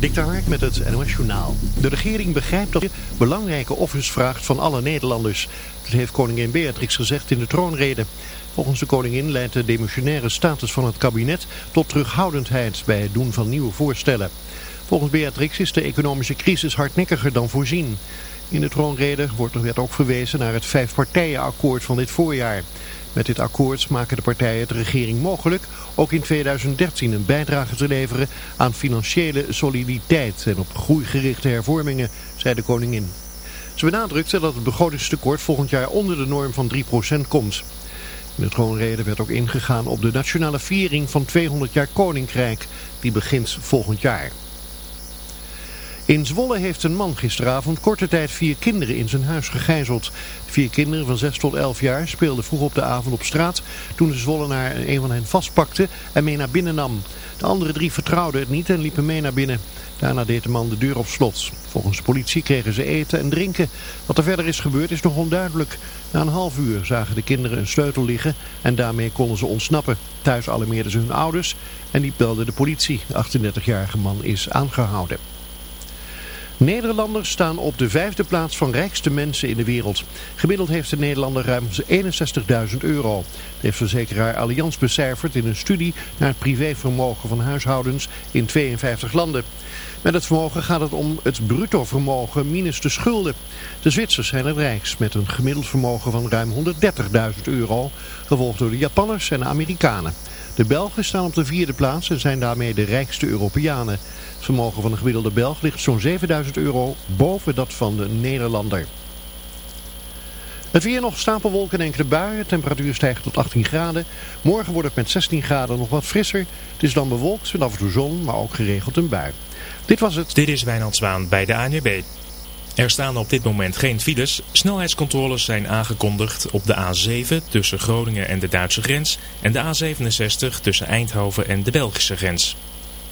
Dik Hark met het NOS Journaal. De regering begrijpt dat je belangrijke offers vraagt van alle Nederlanders. Dat heeft koningin Beatrix gezegd in de troonrede. Volgens de koningin leidt de demissionaire status van het kabinet tot terughoudendheid bij het doen van nieuwe voorstellen. Volgens Beatrix is de economische crisis hardnekkiger dan voorzien. In de troonrede wordt er werd ook verwezen naar het vijfpartijenakkoord van dit voorjaar. Met dit akkoord maken de partijen de regering mogelijk ook in 2013 een bijdrage te leveren aan financiële soliditeit en op groeigerichte hervormingen, zei de koningin. Ze benadrukte dat het begrotingstekort volgend jaar onder de norm van 3% komt. In de troonrede werd ook ingegaan op de nationale viering van 200 jaar koninkrijk, die begint volgend jaar. In Zwolle heeft een man gisteravond korte tijd vier kinderen in zijn huis gegijzeld. Vier kinderen van 6 tot 11 jaar speelden vroeg op de avond op straat toen de Zwollenaar een van hen vastpakte en mee naar binnen nam. De andere drie vertrouwden het niet en liepen mee naar binnen. Daarna deed de man de deur op slot. Volgens de politie kregen ze eten en drinken. Wat er verder is gebeurd is nog onduidelijk. Na een half uur zagen de kinderen een sleutel liggen en daarmee konden ze ontsnappen. Thuis alarmeerden ze hun ouders en die belden de politie. De 38-jarige man is aangehouden. Nederlanders staan op de vijfde plaats van rijkste mensen in de wereld. Gemiddeld heeft de Nederlander ruim 61.000 euro. Dat heeft verzekeraar Allianz becijferd in een studie naar het privévermogen van huishoudens in 52 landen. Met het vermogen gaat het om het bruto vermogen minus de schulden. De Zwitsers zijn het rijkst met een gemiddeld vermogen van ruim 130.000 euro, gevolgd door de Japanners en de Amerikanen. De Belgen staan op de vierde plaats en zijn daarmee de rijkste Europeanen. Vermogen van een gemiddelde Belg ligt zo'n 7000 euro boven dat van de Nederlander. Het weer nog stapelwolken en enkele buien. Temperatuur stijgt tot 18 graden. Morgen wordt het met 16 graden nog wat frisser. Het is dan bewolkt met af en toe zon, maar ook geregeld een bui. Dit was het. Dit is Wijnand Zwaan bij de ANWB. Er staan op dit moment geen files. Snelheidscontroles zijn aangekondigd op de A7 tussen Groningen en de Duitse grens. En de A67 tussen Eindhoven en de Belgische grens.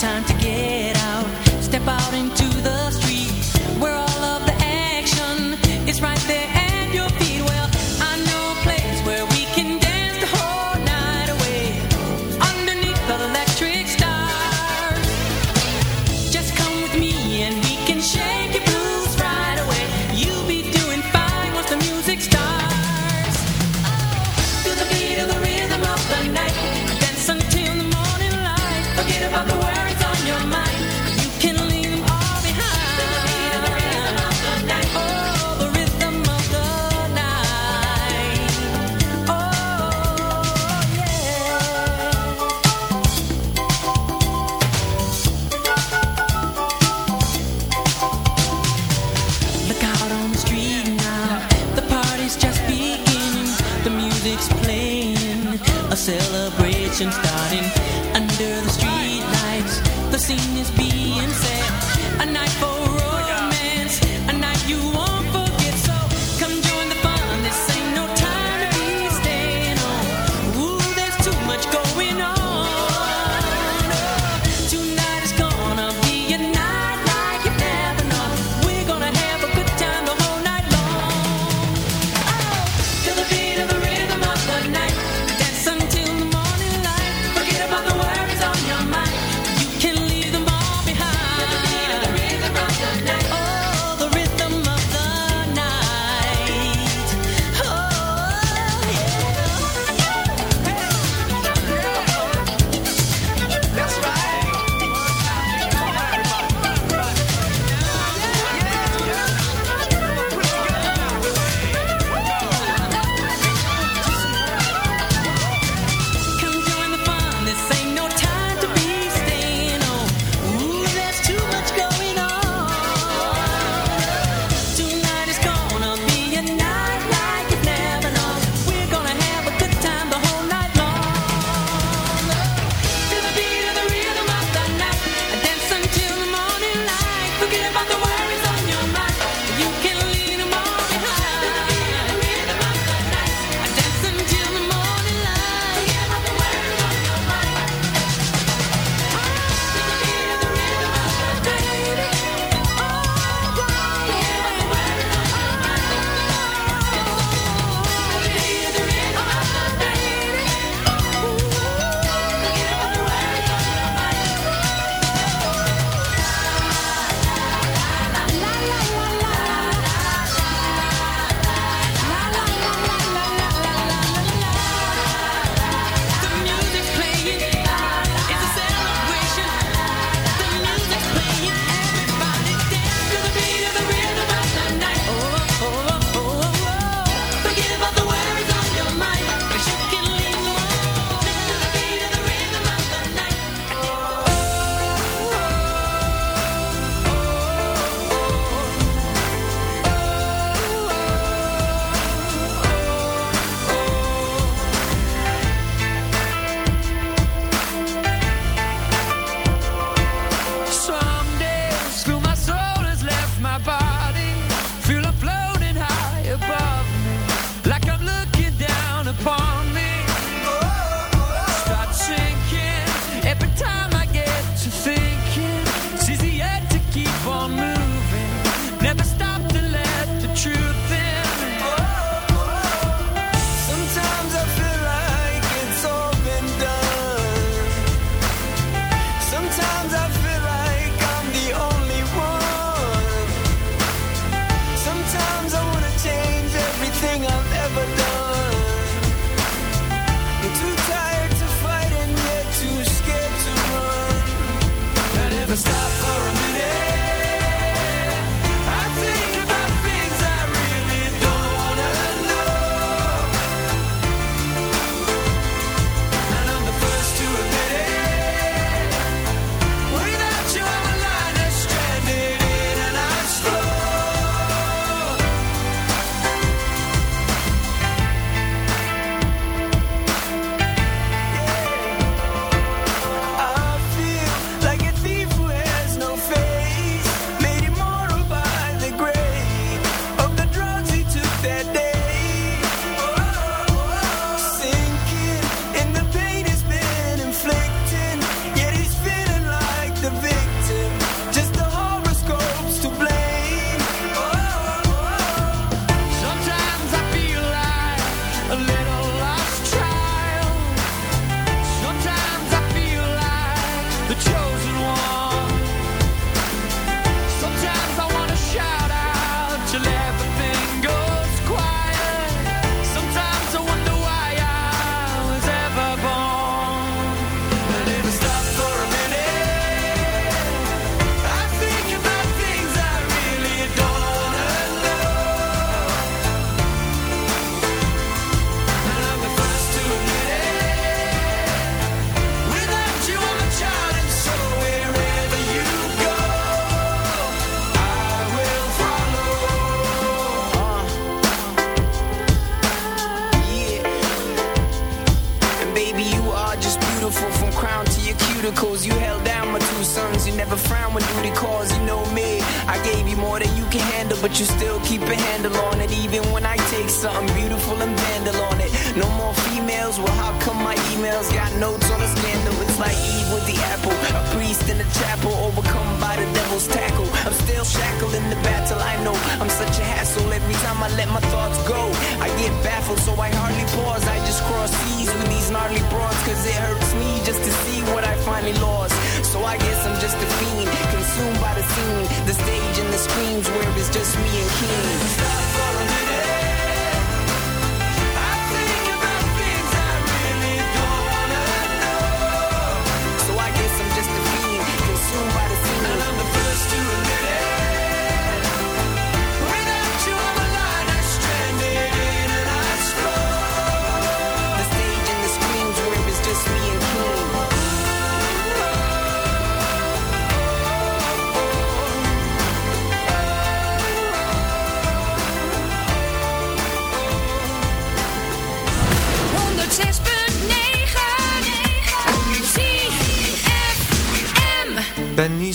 Time to get out, step out into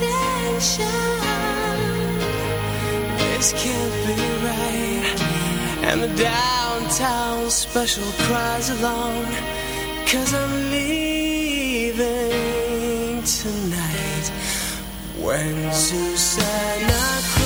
attention. This can't be right. And the downtown special cries along. Cause I'm leaving tonight. When Susanna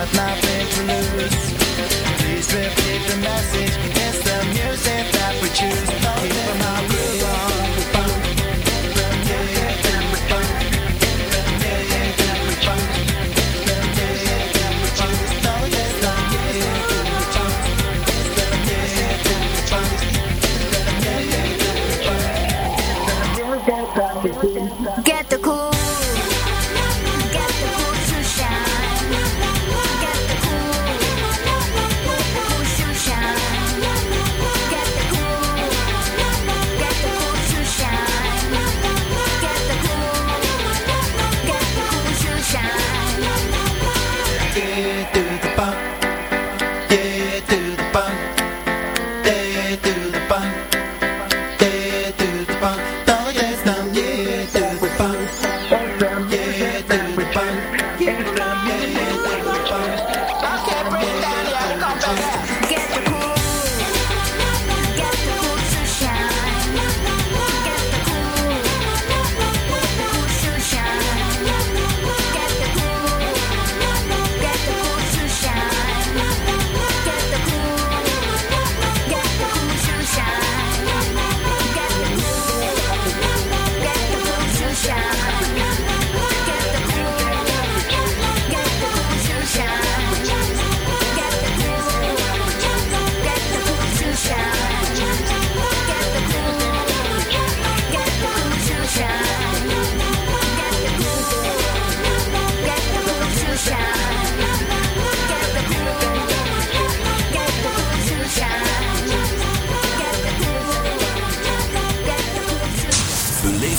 got nothing to lose. Please repeat the message, it's the music.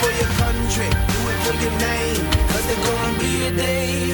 for your country, do it for your name. Cause there's gonna be a day.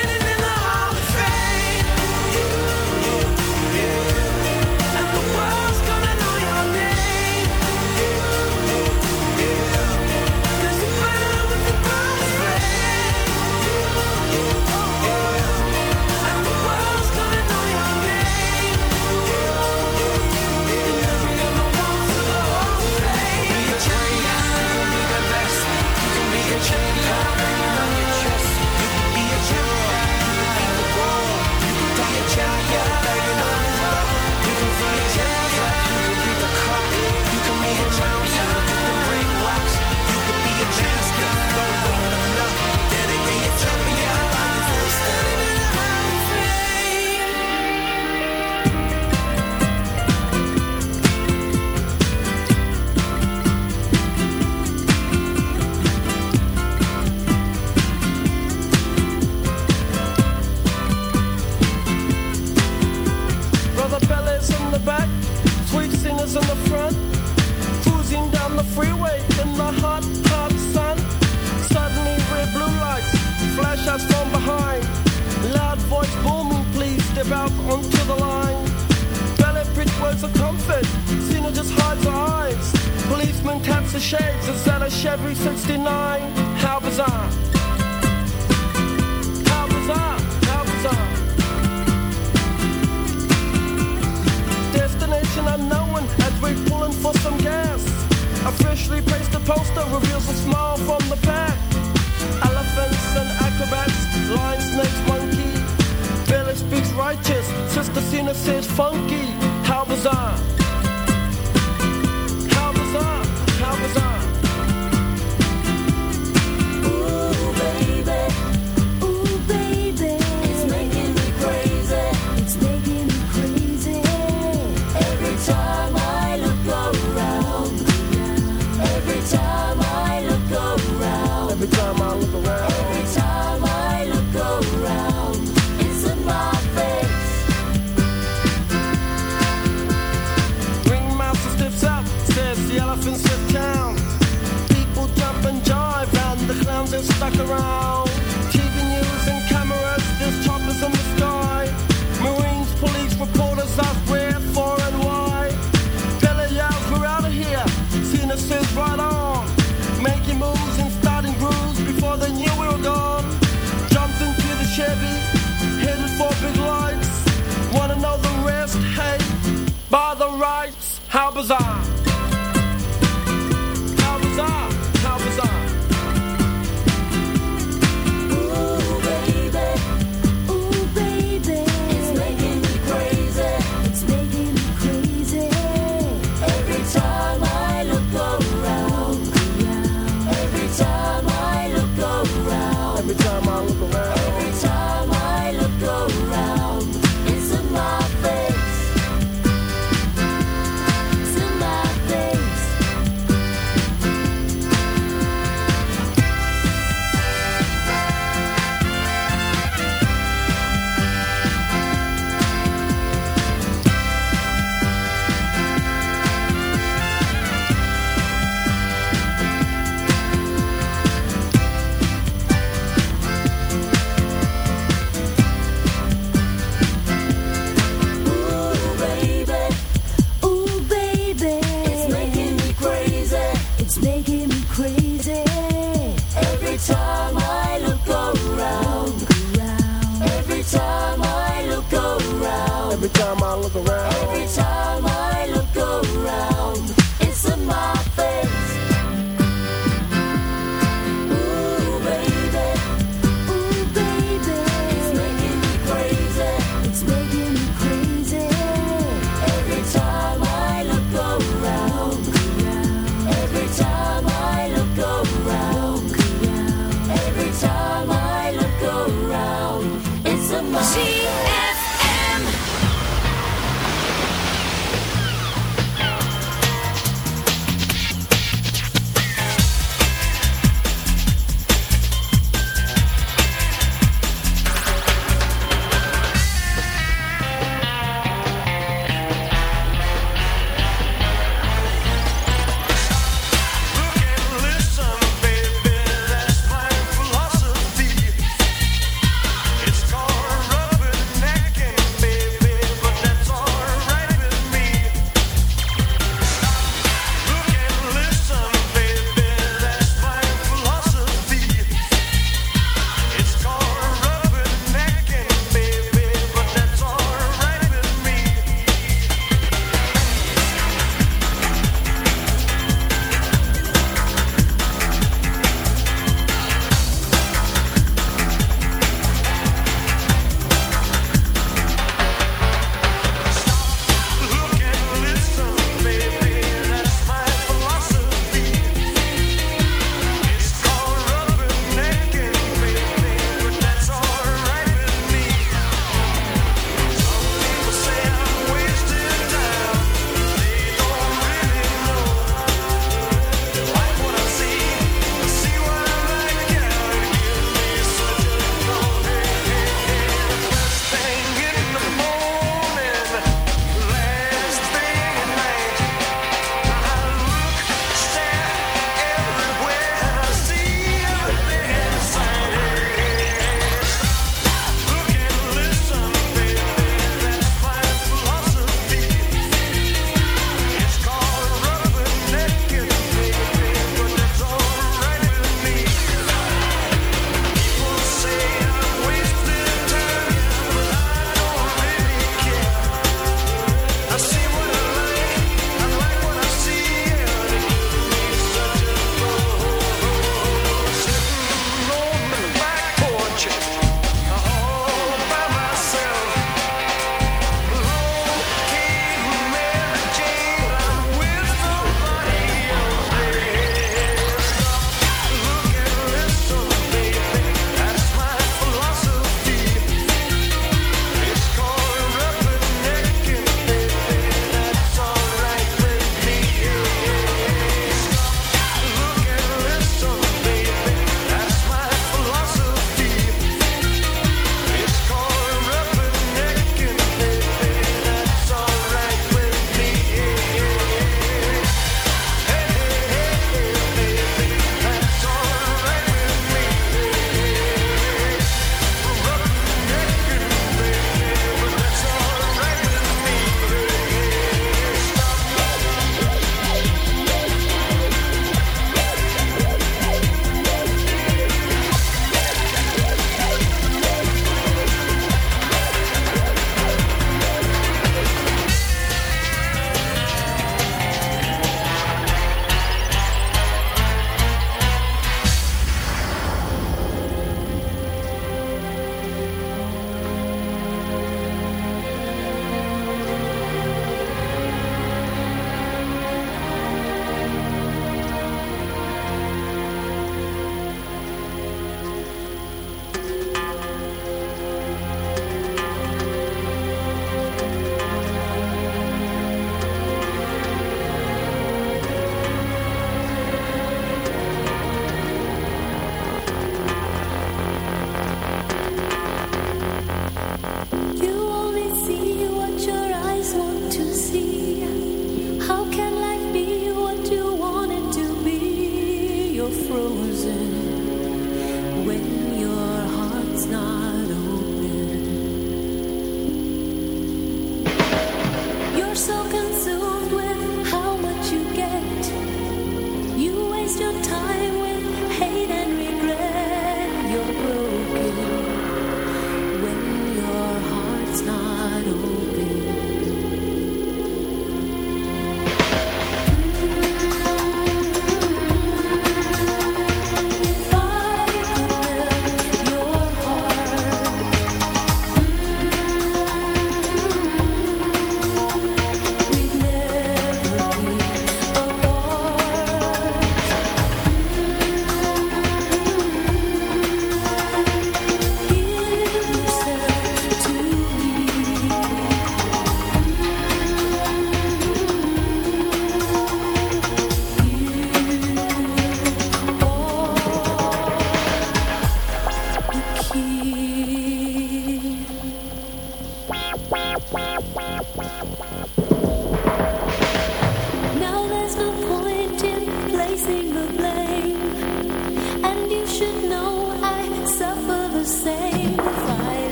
Chevy, headed for big lights. Wanna know the rest? Hey, by the rights, how bizarre.